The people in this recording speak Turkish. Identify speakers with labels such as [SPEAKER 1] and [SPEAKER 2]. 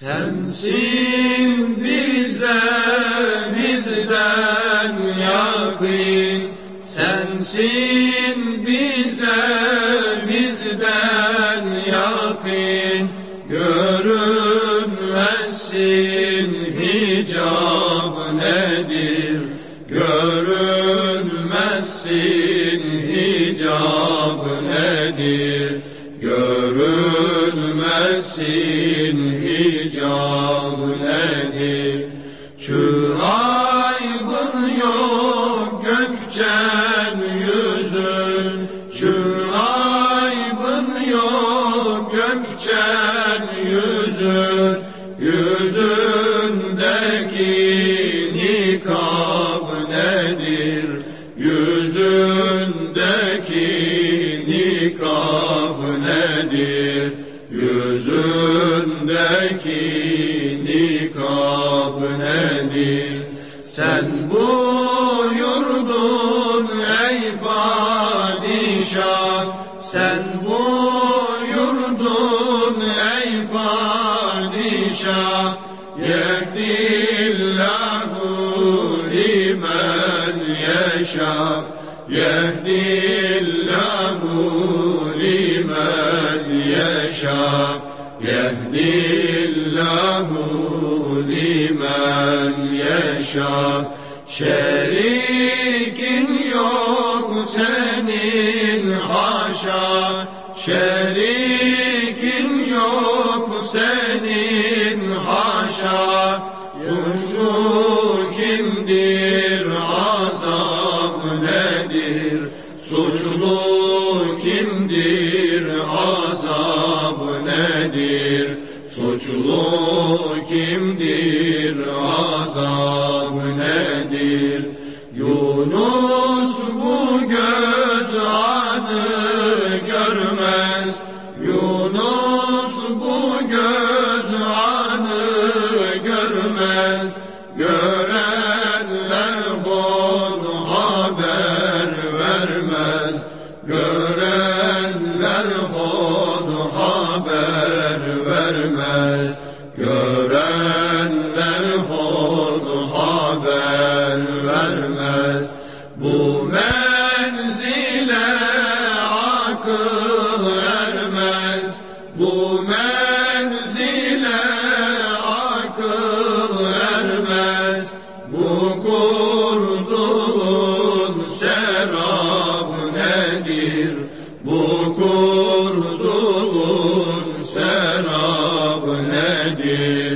[SPEAKER 1] Sensin bize bizden yakın. Sensin bize bizden yakın. Görünmezsin hicab nedir? Görünmezsin hicab nedir? Görünmezsin hicab nedir Şu aygın yok gökçen yüzün Şu aybın yok gökçen yüzün Yüzündeki nikab Yüzündeki nikab nedir Sen buyurdun ey padişah. Sen buyurdun ey padişah. Yehdillahu limen yeşâ. Yehdillahu Yehdillahu limen yeşâ Şerikin yok senin haşa. Şerikin yok senin haşa. Suçlu kimdir azap nedir? Suçlu kimdir nedir Suçlu kimdir? Azap nedir? Yunus bu göz adı görmez. Yunus bu göz adı görmez akıl ermez. Bu menzile akıl ermez. Bu kurduğun serap nedir? Bu kurduğun serap nedir